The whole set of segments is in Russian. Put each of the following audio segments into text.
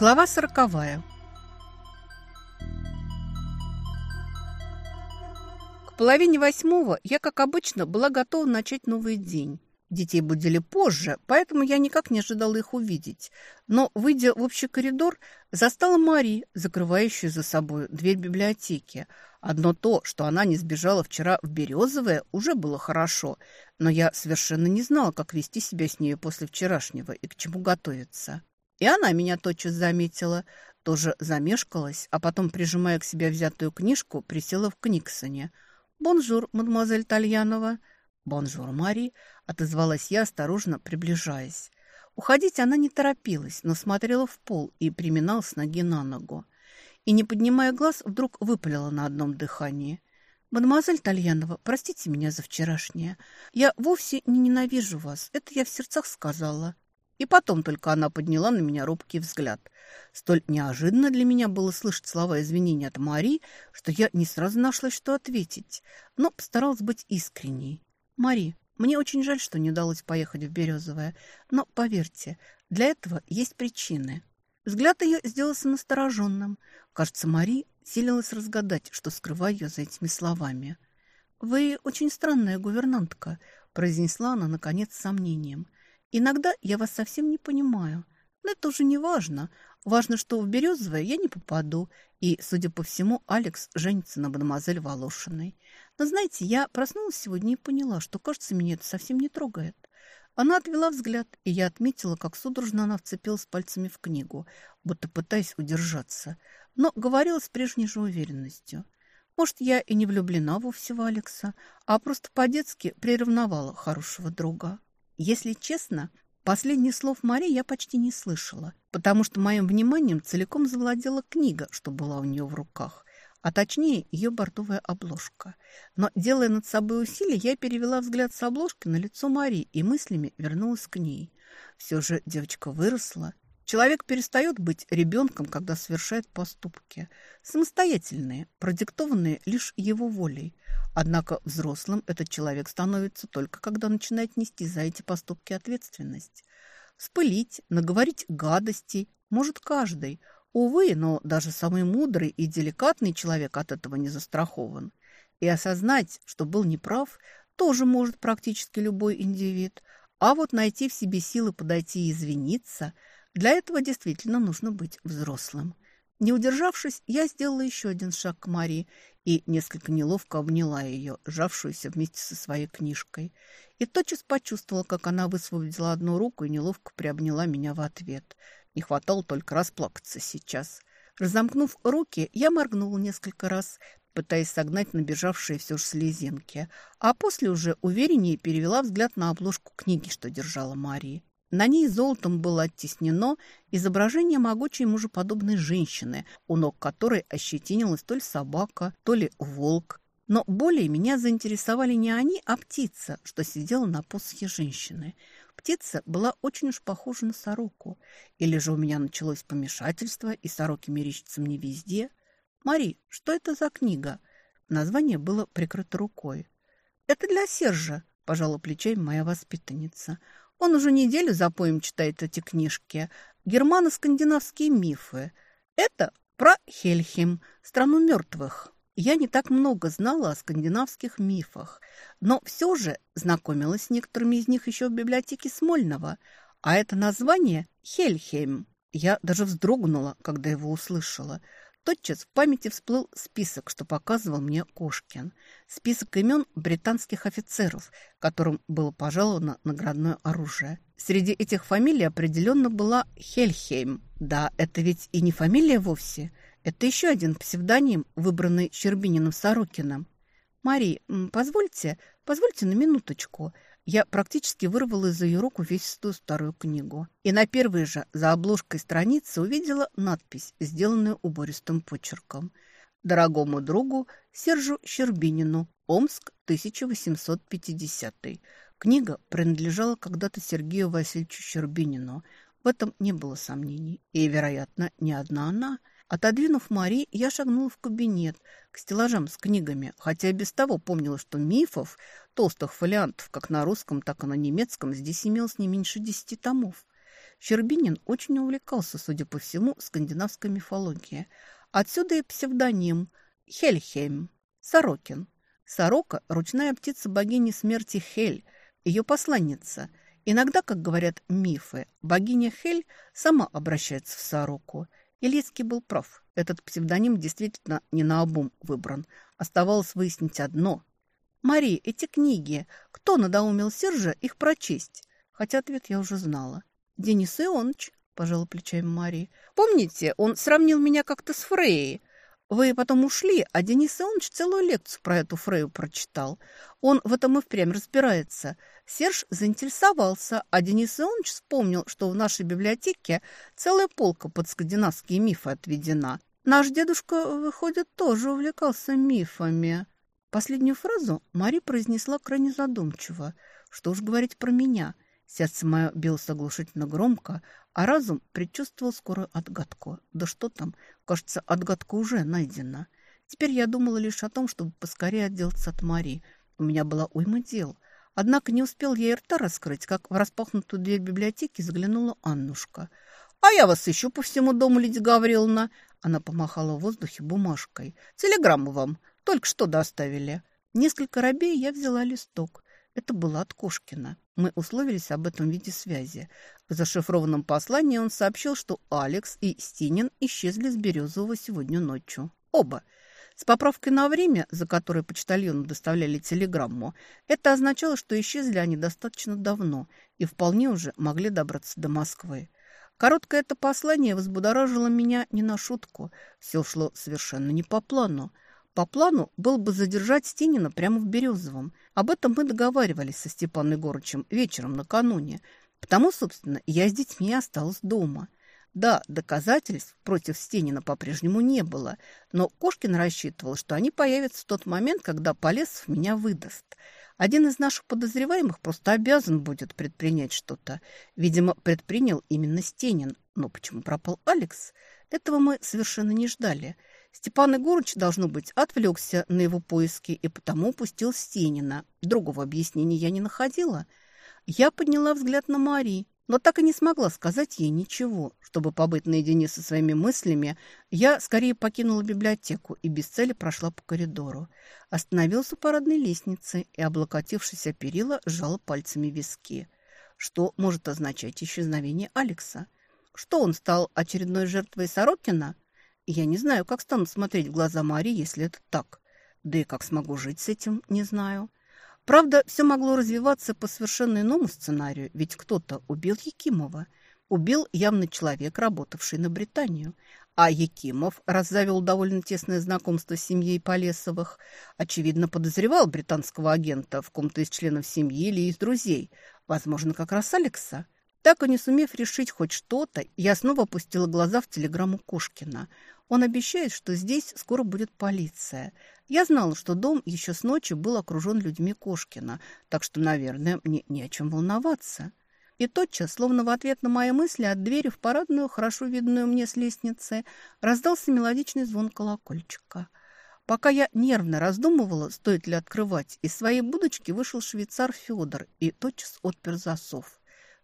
Глава сороковая. К половине восьмого я, как обычно, была готова начать новый день. Детей будили позже, поэтому я никак не ожидала их увидеть. Но, выйдя в общий коридор, застала Мари, закрывающую за собой дверь библиотеки. Одно то, что она не сбежала вчера в Березовое, уже было хорошо, но я совершенно не знала, как вести себя с ней после вчерашнего и к чему готовиться. И она меня тотчас заметила, тоже замешкалась, а потом, прижимая к себе взятую книжку, присела в книксене. «Bonjour, мадемуазель Тальянова». «Bonjour, Мари», — отозвалась я, осторожно приближаясь. Уходить она не торопилась, но смотрела в пол и переминалась с ноги на ногу. И, не поднимая глаз, вдруг выпалила на одном дыхании. «Мадемуазель Тальянова, простите меня за вчерашнее. Я вовсе не ненавижу вас, это я в сердцах сказала. И потом только она подняла на меня робкий взгляд. Столь неожиданно для меня было слышать слова извинения от Мари, что я не сразу нашла, что ответить, но постаралась быть искренней. «Мари, мне очень жаль, что не удалось поехать в Березовое, но, поверьте, для этого есть причины». Взгляд ее сделался настороженным. Кажется, Мари силилась разгадать, что скрываю ее за этими словами. «Вы очень странная гувернантка», – произнесла она, наконец, с сомнением – Иногда я вас совсем не понимаю. Но это уже не важно. Важно, что в Березовое я не попаду. И, судя по всему, Алекс женится на мадемуазель Волошиной. Но, знаете, я проснулась сегодня и поняла, что, кажется, меня это совсем не трогает. Она отвела взгляд, и я отметила, как судорожно она вцепилась пальцами в книгу, будто пытаясь удержаться, но говорила с прежней же уверенностью. Может, я и не влюблена вовсе в Алекса, а просто по-детски приревновала хорошего друга. Если честно, последних слов Мари я почти не слышала, потому что моим вниманием целиком завладела книга, что была у нее в руках, а точнее ее бортовая обложка. Но, делая над собой усилие, я перевела взгляд с обложки на лицо Мари и мыслями вернулась к ней. Все же девочка выросла. Человек перестает быть ребенком, когда совершает поступки. Самостоятельные, продиктованные лишь его волей. Однако взрослым этот человек становится только когда начинает нести за эти поступки ответственность. Спылить, наговорить гадостей может каждый. Увы, но даже самый мудрый и деликатный человек от этого не застрахован. И осознать, что был неправ, тоже может практически любой индивид. А вот найти в себе силы подойти и извиниться, для этого действительно нужно быть взрослым. Не удержавшись, я сделала еще один шаг к Марии и несколько неловко обняла ее, сжавшуюся вместе со своей книжкой. И тотчас почувствовала, как она высвободила одну руку и неловко приобняла меня в ответ. Не хватало только расплакаться сейчас. Разомкнув руки, я моргнула несколько раз, пытаясь согнать набежавшие все же слезинки, а после уже увереннее перевела взгляд на обложку книги, что держала Мария. На ней золотом было оттеснено изображение могучей мужеподобной женщины, у ног которой ощетинилась то ли собака, то ли волк. Но более меня заинтересовали не они, а птица, что сидела на посохе женщины. Птица была очень уж похожа на сороку. Или же у меня началось помешательство, и сороки мерещатся мне везде. «Мари, что это за книга?» Название было прикрыто рукой. «Это для Сержа», – пожала плечами моя воспитанница – он уже неделю за поем читает эти книжки. Германо-скандинавские мифы. Это про Хельхим, страну мертвых. Я не так много знала о скандинавских мифах, но все же знакомилась с некоторыми из них еще в библиотеке Смольного. А это название Хельхейм. Я даже вздрогнула, когда его услышала – Тотчас в памяти всплыл список, что показывал мне Кошкин. Список имен британских офицеров, которым было пожаловано наградное оружие. Среди этих фамилий определенно была Хельхейм. Да, это ведь и не фамилия вовсе. Это еще один псевдоним, выбранный Щербининым Сорокиным. «Мари, позвольте, позвольте на минуточку», я практически вырвала из ее рук увесистую старую книгу. И на первой же за обложкой страницы увидела надпись, сделанную убористым почерком. «Дорогому другу Сержу Щербинину. Омск, 1850 Книга принадлежала когда-то Сергею Васильевичу Щербинину. В этом не было сомнений. И, вероятно, не одна она – Отодвинув Мари, я шагнула в кабинет, к стеллажам с книгами, хотя и без того помнила, что мифов, толстых фолиантов, как на русском, так и на немецком, здесь имелось не меньше десяти томов. Щербинин очень увлекался, судя по всему, скандинавской мифологией. Отсюда и псевдоним Хельхейм, Сорокин. Сорока – ручная птица богини смерти Хель, ее посланница. Иногда, как говорят мифы, богиня Хель сама обращается в сороку. Ильицкий был прав. Этот псевдоним действительно не наобум выбран. Оставалось выяснить одно. «Мари, эти книги. Кто надоумил Сержа их прочесть?» Хотя ответ я уже знала. «Денис Ионыч», – пожала плечами Марии. «Помните, он сравнил меня как-то с Фрейей. Вы потом ушли, а Денис Ионыч целую лекцию про эту Фрею прочитал. Он в этом и впрямь разбирается. Серж заинтересовался, а Денис Ионыч вспомнил, что в нашей библиотеке целая полка под скандинавские мифы отведена. Наш дедушка, выходит, тоже увлекался мифами». Последнюю фразу Мари произнесла крайне задумчиво. Что уж говорить про меня – Сердце мое билось оглушительно громко, а разум предчувствовал скорую отгадку. Да что там, кажется, отгадка уже найдена. Теперь я думала лишь о том, чтобы поскорее отделаться от Мари. У меня была уйма дел. Однако не успел я и рта раскрыть, как в распахнутую дверь библиотеки заглянула Аннушка. «А я вас ищу по всему дому, Лидия Гавриловна!» Она помахала в воздухе бумажкой. «Телеграмму вам. Только что доставили». Несколько робей я взяла листок. Это было от Кошкина. Мы условились об этом виде связи. В зашифрованном послании он сообщил, что Алекс и Стинин исчезли с Березового сегодня ночью. Оба. С поправкой на время, за которое почтальону доставляли телеграмму, это означало, что исчезли они достаточно давно и вполне уже могли добраться до Москвы. Короткое это послание взбудоражило меня не на шутку. Все шло совершенно не по плану. По плану был бы задержать Стенина прямо в Березовом. Об этом мы договаривались со Степаном Егорычем вечером накануне. Потому, собственно, я с детьми осталась дома. Да, доказательств против Стенина по-прежнему не было, но Кошкин рассчитывал, что они появятся в тот момент, когда Полесов меня выдаст. Один из наших подозреваемых просто обязан будет предпринять что-то. Видимо, предпринял именно Стенин. Но почему пропал Алекс? Этого мы совершенно не ждали – Степан Егорыч, должно быть, отвлекся на его поиски и потому пустил Стенина. Другого объяснения я не находила. Я подняла взгляд на Мари, но так и не смогла сказать ей ничего. Чтобы побыть наедине со своими мыслями, я скорее покинула библиотеку и без цели прошла по коридору. Остановился у парадной лестницы и, облокотившись о перила, сжала пальцами виски. Что может означать исчезновение Алекса? Что он стал очередной жертвой Сорокина? Я не знаю, как стану смотреть в глаза Марии, если это так. Да и как смогу жить с этим, не знаю. Правда, все могло развиваться по совершенно иному сценарию, ведь кто-то убил Якимова. Убил явно человек, работавший на Британию. А Якимов раззавел довольно тесное знакомство с семьей Полесовых. Очевидно, подозревал британского агента в ком-то из членов семьи или из друзей. Возможно, как раз Алекса. Так и не сумев решить хоть что-то, я снова опустила глаза в телеграмму Кошкина. Он обещает, что здесь скоро будет полиция. Я знала, что дом еще с ночи был окружен людьми Кошкина, так что, наверное, мне не о чем волноваться. И тотчас, словно в ответ на мои мысли, от двери в парадную, хорошо видную мне с лестницы, раздался мелодичный звон колокольчика. Пока я нервно раздумывала, стоит ли открывать, из своей будочки вышел швейцар Федор и тотчас отпер засов.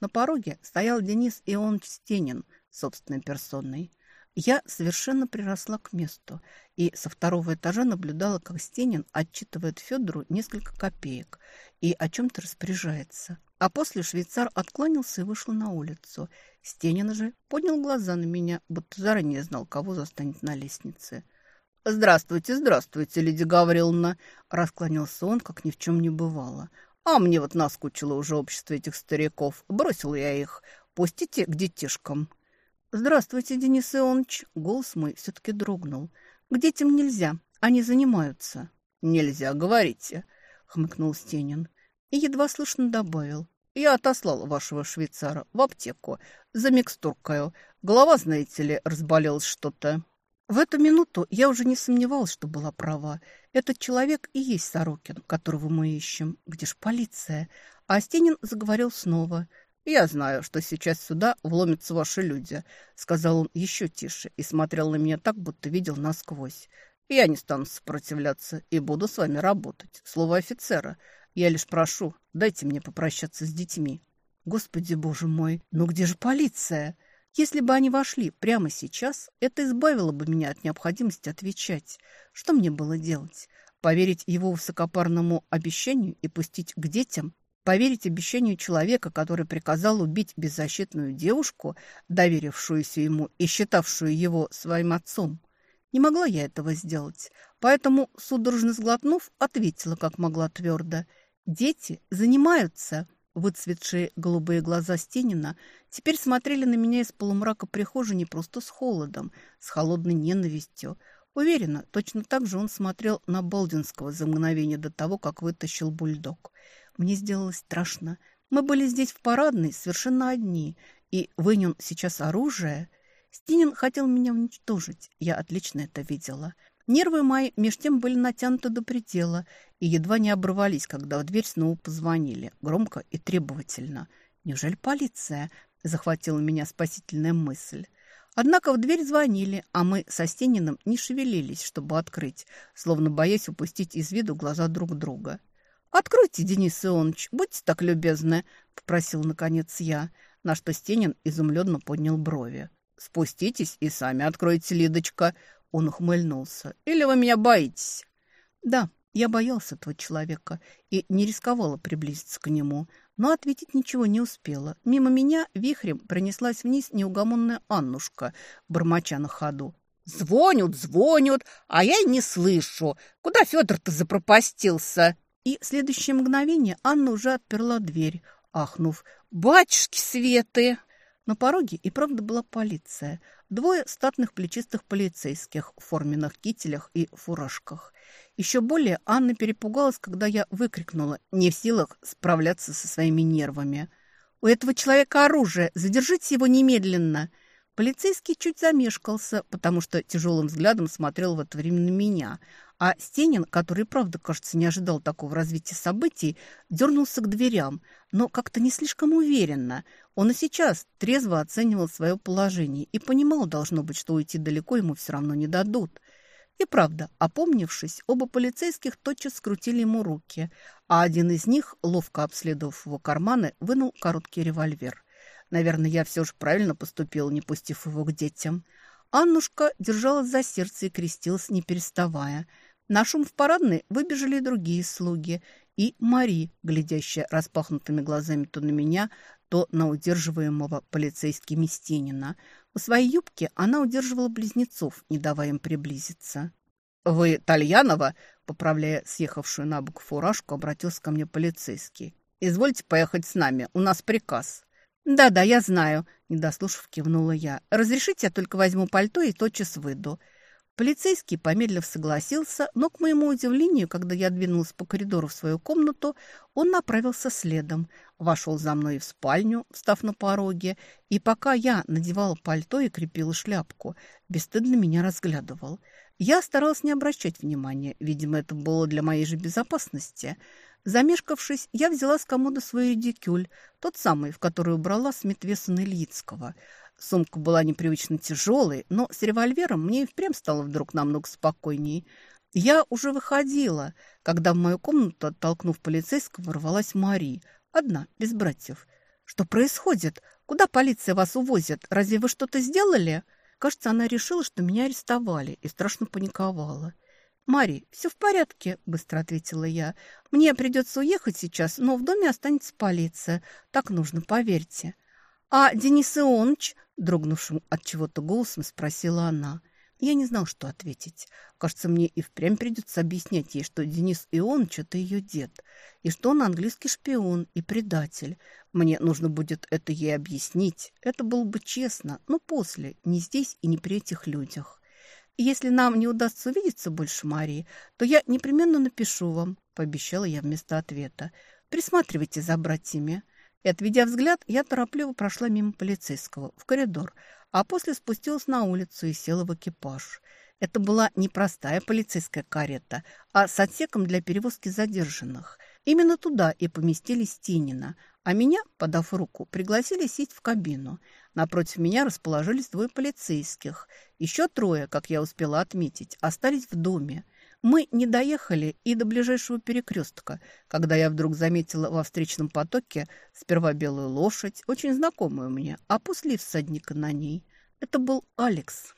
На пороге стоял Денис Ионович Стенин собственной персоной. Я совершенно приросла к месту и со второго этажа наблюдала, как Стенин отчитывает Федору несколько копеек и о чем-то распоряжается. А после швейцар откланялся и вышел на улицу. Стенин же поднял глаза на меня, будто заранее знал, кого застанет на лестнице. «Здравствуйте, здравствуйте, Лидия Гавриловна!» Раскланялся он, как ни в чем не бывало. «А мне вот наскучило уже общество этих стариков. Бросил я их. Пустите к детишкам». «Здравствуйте, Денис Ионович!» Голос мой все-таки дрогнул. «К детям нельзя, они занимаются». «Нельзя, говорите», — хмыкнул Стенин. И едва слышно добавил. «Я отослал вашего швейцара в аптеку за микстуркою. Голова, знаете ли, разболелась что-то». В эту минуту я уже не сомневалась, что была права. Этот человек и есть Сорокин, которого мы ищем. Где ж полиция? А Стенин заговорил снова — «Я знаю, что сейчас сюда вломятся ваши люди», — сказал он еще тише и смотрел на меня так, будто видел насквозь. «Я не стану сопротивляться и буду с вами работать. Слово офицера. Я лишь прошу, дайте мне попрощаться с детьми». Господи, боже мой, ну где же полиция? Если бы они вошли прямо сейчас, это избавило бы меня от необходимости отвечать. Что мне было делать? Поверить его высокопарному обещанию и пустить к детям? Поверить обещанию человека, который приказал убить беззащитную девушку, доверившуюся ему и считавшую его своим отцом? Не могла я этого сделать, поэтому, судорожно сглотнув, ответила как могла твердо. «Дети занимаются». Выцветшие голубые глаза Стенина теперь смотрели на меня из полумрака прихожей не просто с холодом, с холодной ненавистью. Уверена, точно так же он смотрел на Болдинского за мгновение до того, как вытащил бульдог. Мне сделалось страшно. Мы были здесь в парадной, совершенно одни, и вынен сейчас оружие. Стенин хотел меня уничтожить, я отлично это видела. Нервы мои меж тем были натянуты до предела и едва не оборвались, когда в дверь снова позвонили, громко и требовательно. «Неужели полиция?» – захватила меня спасительная мысль. Однако в дверь звонили, а мы со Стениным не шевелились, чтобы открыть, словно боясь упустить из виду глаза друг друга. «Откройте, Денис Ионович, будьте так любезны», – попросил наконец я, на что Стенин изумленно поднял брови. «Спуститесь и сами откройте, Лидочка», он ухмыльнулся. «Или вы меня боитесь?» «Да, я боялся этого человека и не рисковала приблизиться к нему, но ответить ничего не успела. Мимо меня вихрем пронеслась вниз неугомонная Аннушка, бормоча на ходу. «Звонят, звонят, а я и не слышу. Куда Федор-то запропастился?» И в следующее мгновение Анна уже отперла дверь, ахнув. «Батюшки Светы!» На пороге и правда была полиция. Двое статных плечистых полицейских в форменных кителях и фуражках. Еще более Анна перепугалась, когда я выкрикнула, не в силах справляться со своими нервами. «У этого человека оружие! Задержите его немедленно!» Полицейский чуть замешкался, потому что тяжелым взглядом смотрел в это время на меня – а Стенин, который, правда, кажется, не ожидал такого развития событий, дернулся к дверям, но как-то не слишком уверенно. Он и сейчас трезво оценивал свое положение и понимал, должно быть, что уйти далеко ему все равно не дадут. И правда, опомнившись, оба полицейских тотчас скрутили ему руки, а один из них, ловко обследовав его карманы, вынул короткий револьвер. Наверное, я все же правильно поступил, не пустив его к детям. Аннушка держалась за сердце и крестилась, не переставая – на шум в парадной выбежали другие слуги, и Мари, глядящая распахнутыми глазами то на меня, то на удерживаемого полицейскими Стенина. У своей юбки она удерживала близнецов, не давая им приблизиться. «Вы Тальянова?» – поправляя съехавшую на бок фуражку, обратился ко мне полицейский. «Извольте поехать с нами, у нас приказ». «Да-да, я знаю», – недослушав, кивнула я. «Разрешите, я только возьму пальто и тотчас выйду». Полицейский, помедлив, согласился, но, к моему удивлению, когда я двинулась по коридору в свою комнату, он направился следом, вошел за мной в спальню, встав на пороге, и пока я надевала пальто и крепила шляпку, бесстыдно меня разглядывал. Я старалась не обращать внимания, видимо, это было для моей же безопасности. Замешкавшись, я взяла с комода свой редикюль, тот самый, в который убрала Смит Весона Ильицкого – Сумка была непривычно тяжелой, но с револьвером мне и впрямь стало вдруг намного спокойнее. Я уже выходила, когда в мою комнату, оттолкнув полицейского, ворвалась Мари. Одна, без братьев. «Что происходит? Куда полиция вас увозит? Разве вы что-то сделали?» Кажется, она решила, что меня арестовали, и страшно паниковала. «Мари, все в порядке», — быстро ответила я. «Мне придется уехать сейчас, но в доме останется полиция. Так нужно, поверьте». «А Денис Ионович?» – дрогнувшим от чего-то голосом спросила она. Я не знал, что ответить. Кажется, мне и впрямь придется объяснять ей, что Денис Ионович – это ее дед, и что он английский шпион и предатель. Мне нужно будет это ей объяснить. Это было бы честно, но после, не здесь и не при этих людях. И если нам не удастся увидеться больше, Марии, то я непременно напишу вам, пообещала я вместо ответа. Присматривайте за братьями. И, отведя взгляд, я торопливо прошла мимо полицейского в коридор, а после спустилась на улицу и села в экипаж. Это была не простая полицейская карета, а с отсеком для перевозки задержанных. Именно туда и поместили Стенина, а меня, подав руку, пригласили сесть в кабину. Напротив меня расположились двое полицейских. Еще трое, как я успела отметить, остались в доме. Мы не доехали и до ближайшего перекрестка, когда я вдруг заметила во встречном потоке сперва белую лошадь, очень знакомую мне, а после всадника на ней. Это был Алекс.